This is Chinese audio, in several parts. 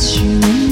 去。年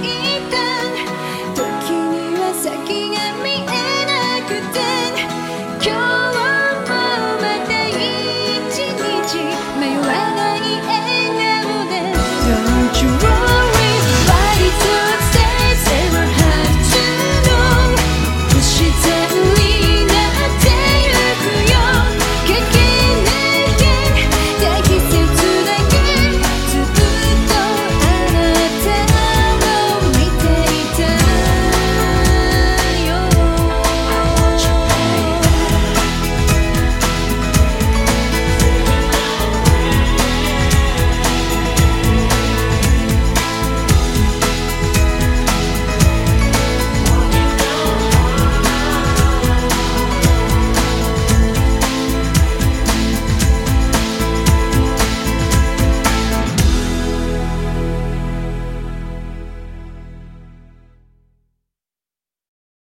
y